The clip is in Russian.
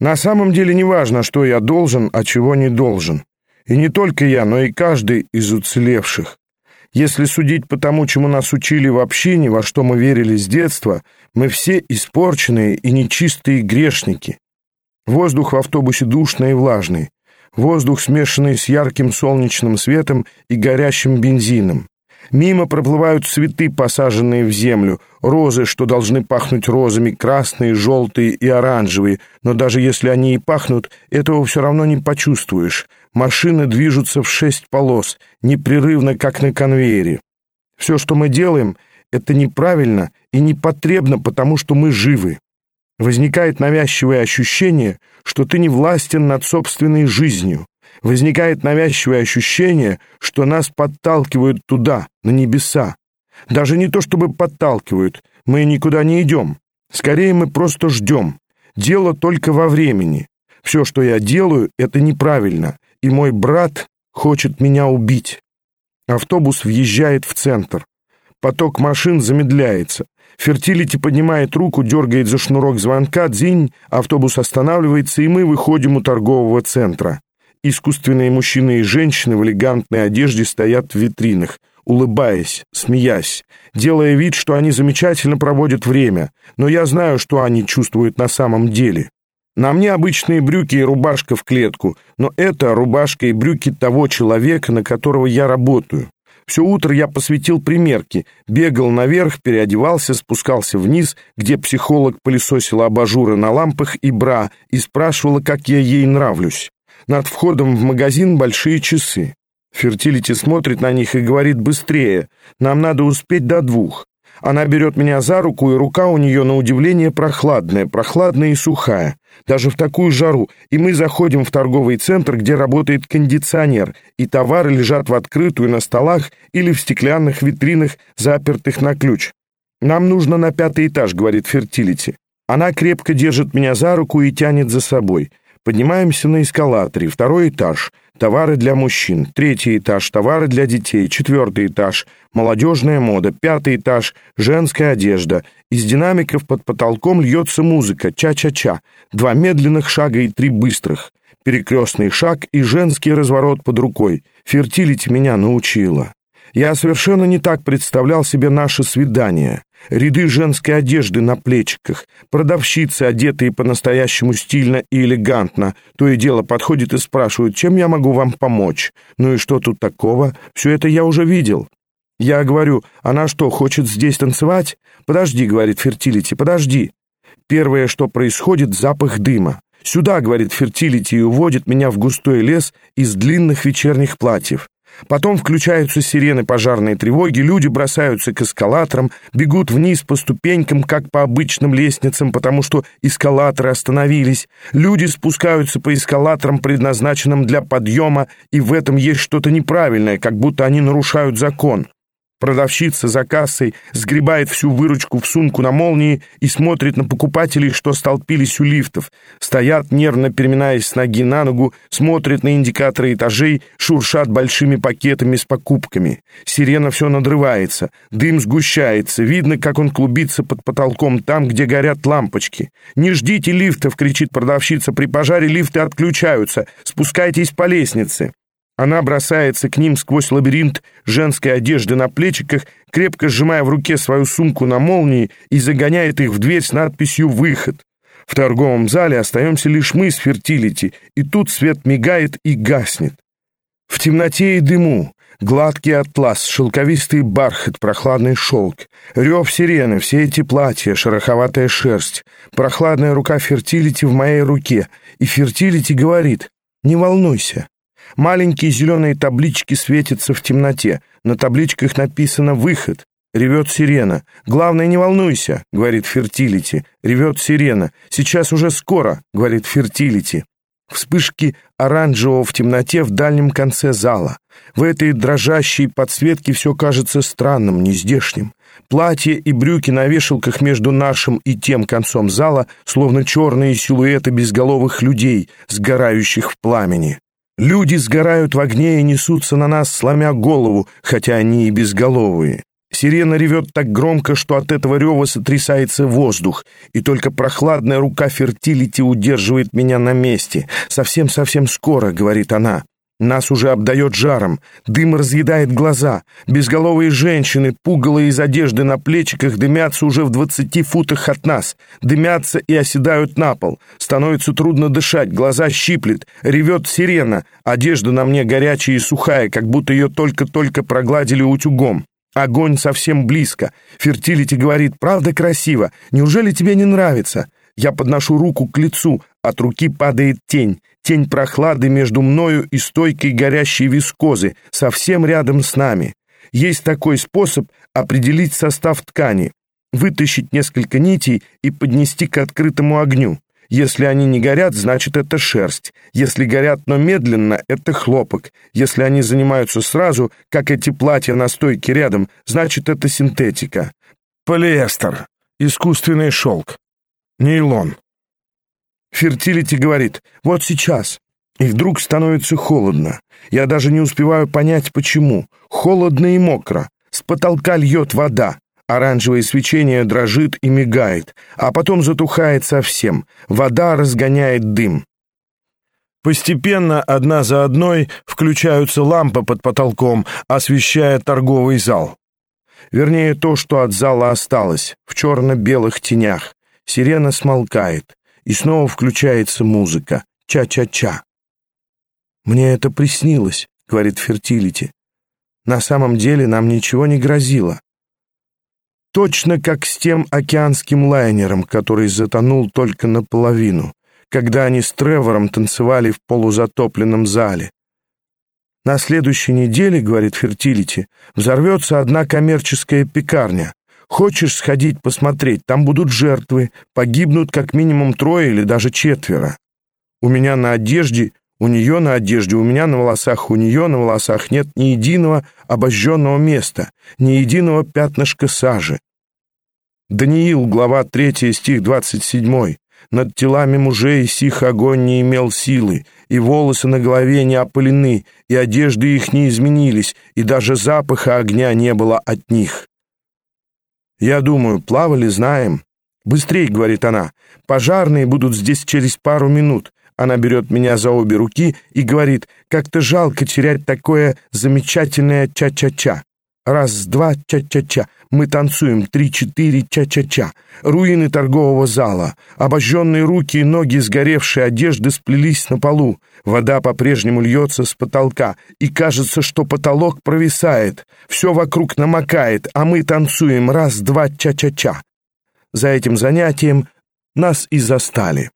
На самом деле не важно, что я должен, а чего не должен. И не только я, но и каждый из уцелевших. Если судить по тому, чему нас учили в общине, во что мы верили с детства, мы все испорченные и нечистые грешники. Воздух в автобусе душный и влажный. Воздух, смешанный с ярким солнечным светом и горящим бензином. Мимо проплывают цветы, посаженные в землю, розы, что должны пахнуть розами, красные, желтые и оранжевые, но даже если они и пахнут, этого все равно не почувствуешь. Машины движутся в шесть полос, непрерывно, как на конвейере. Все, что мы делаем, это неправильно и непотребно, потому что мы живы. Возникает навязчивое ощущение, что ты не властен над собственной жизнью. Возникает навязчивое ощущение, что нас подталкивают туда, на небеса. Даже не то чтобы подталкивают, мы никуда не идем. Скорее, мы просто ждем. Дело только во времени. Все, что я делаю, это неправильно, и мой брат хочет меня убить. Автобус въезжает в центр. Поток машин замедляется. Фертилити поднимает руку, дергает за шнурок звонка, дзинь, автобус останавливается, и мы выходим у торгового центра. Искусственные мужчины и женщины в элегантной одежде стоят в витринах, улыбаясь, смеясь, делая вид, что они замечательно проводят время, но я знаю, что они чувствуют на самом деле. На мне обычные брюки и рубашка в клетку, но это рубашка и брюки того человека, на которого я работаю. Все утро я посвятил примерке, бегал наверх, переодевался, спускался вниз, где психолог пылесосила абажуры на лампах и бра и спрашивала, как я ей нравлюсь. Над входом в магазин большие часы. Фертилити смотрит на них и говорит быстрее, нам надо успеть до двух. Она берет меня за руку, и рука у нее, на удивление, прохладная, прохладная и сухая, даже в такую жару, и мы заходим в торговый центр, где работает кондиционер, и товары лежат в открытую на столах или в стеклянных витринах, запертых на ключ. «Нам нужно на пятый этаж», — говорит Фертилити. Она крепко держит меня за руку и тянет за собой. Поднимаемся на эскалаторе, второй этаж, товары для мужчин, третий этаж, товары для детей, четвертый этаж, молодежная мода, пятый этаж, женская одежда. Из динамиков под потолком льется музыка, ча-ча-ча, два медленных шага и три быстрых. Перекрестный шаг и женский разворот под рукой. Фертилити меня научила. Я совершенно не так представлял себе наше свидание. Ряды женской одежды на плечиках, продавщицы, одетые по-настоящему стильно и элегантно, то и дело подходит и спрашивают, чем я могу вам помочь. Ну и что тут такого? Все это я уже видел. Я говорю, она что, хочет здесь танцевать? Подожди, говорит Фертилити, подожди. Первое, что происходит, запах дыма. Сюда, говорит Фертилити, и уводит меня в густой лес из длинных вечерних платьев. Потом включаются сирены пожарной тревоги, люди бросаются к эскалаторам, бегут вниз по ступенькам, как по обычным лестницам, потому что эскалаторы остановились. Люди спускаются по эскалаторам, предназначенным для подъема, и в этом есть что-то неправильное, как будто они нарушают закон. Продавщица за кассой сгребает всю выручку в сумку на молнии и смотрит на покупателей, что столпились у лифтов. Стоят, нервно переминаясь с ноги на ногу, смотрят на индикаторы этажей, шуршат большими пакетами с покупками. Сирена все надрывается, дым сгущается, видно, как он клубится под потолком там, где горят лампочки. «Не ждите лифтов!» — кричит продавщица. «При пожаре лифты отключаются. Спускайтесь по лестнице!» Она бросается к ним сквозь лабиринт женской одежды на плечиках, крепко сжимая в руке свою сумку на молнии и загоняет их в дверь с надписью «Выход». В торговом зале остаемся лишь мы с Фертилити, и тут свет мигает и гаснет. В темноте и дыму, гладкий атлас, шелковистый бархат, прохладный шелк, рев сирены, все эти платья, шероховатая шерсть, прохладная рука Фертилити в моей руке, и Фертилити говорит «Не волнуйся». Маленькие зеленые таблички светятся в темноте. На табличках написано «Выход». Ревет сирена. «Главное, не волнуйся», — говорит Фертилити. Ревет сирена. «Сейчас уже скоро», — говорит Фертилити. Вспышки оранжевого в темноте в дальнем конце зала. В этой дрожащей подсветке все кажется странным, нездешним. Платья и брюки на вешалках между нашим и тем концом зала, словно черные силуэты безголовых людей, сгорающих в пламени. Люди сгорают в огне и несутся на нас, сломя голову, хотя они и безголовые. Сирена ревет так громко, что от этого рева сотрясается воздух, и только прохладная рука фертилити удерживает меня на месте. «Совсем-совсем скоро», — говорит она. Нас уже обдает жаром, дым разъедает глаза. Безголовые женщины, пугало из одежды на плечиках, дымятся уже в двадцати футах от нас. Дымятся и оседают на пол. Становится трудно дышать, глаза щиплет, ревет сирена. Одежда на мне горячая и сухая, как будто ее только-только прогладили утюгом. Огонь совсем близко. Фертилити говорит, правда красиво, неужели тебе не нравится? Я подношу руку к лицу, от руки падает тень, тень прохлады между мною и стойкой горящей вискозы, совсем рядом с нами. Есть такой способ определить состав ткани, вытащить несколько нитей и поднести к открытому огню. Если они не горят, значит это шерсть. Если горят, но медленно, это хлопок. Если они занимаются сразу, как эти платья на стойке рядом, значит это синтетика. Полиэстер, искусственный шелк. Нейлон. Фертилити говорит, вот сейчас. И вдруг становится холодно. Я даже не успеваю понять, почему. Холодно и мокро. С потолка льет вода. Оранжевое свечение дрожит и мигает, а потом затухает совсем. Вода разгоняет дым. Постепенно, одна за одной, включаются лампы под потолком, освещая торговый зал. Вернее, то, что от зала осталось, в черно-белых тенях. Сирена смолкает, и снова включается музыка. Ча-ча-ча. «Мне это приснилось», — говорит Фертилити. «На самом деле нам ничего не грозило. Точно как с тем океанским лайнером, который затонул только наполовину, когда они с Тревором танцевали в полузатопленном зале. На следующей неделе, говорит Фертилити, взорвется одна коммерческая пекарня, Хочешь сходить посмотреть? Там будут жертвы, погибнут как минимум трое или даже четверо. У меня на одежде, у нее на одежде, у меня на волосах, у нее на волосах нет ни единого обожженного места, ни единого пятнышка сажи. Даниил, глава 3, стих 27. Над телами мужей сих огонь не имел силы, и волосы на голове не опалены, и одежды их не изменились, и даже запаха огня не было от них. Я думаю, плавали, знаем. Быстрей, говорит она. Пожарные будут здесь через пару минут. Она берет меня за обе руки и говорит, как-то жалко терять такое замечательное ча-ча-ча. Раз, два, ча-ча-ча. Мы танцуем три-четыре ча-ча-ча. Руины торгового зала. Обожженные руки и ноги сгоревшей одежды сплелись на полу. Вода по-прежнему льется с потолка, и кажется, что потолок провисает. Все вокруг намокает, а мы танцуем раз-два ча-ча-ча. За этим занятием нас и застали.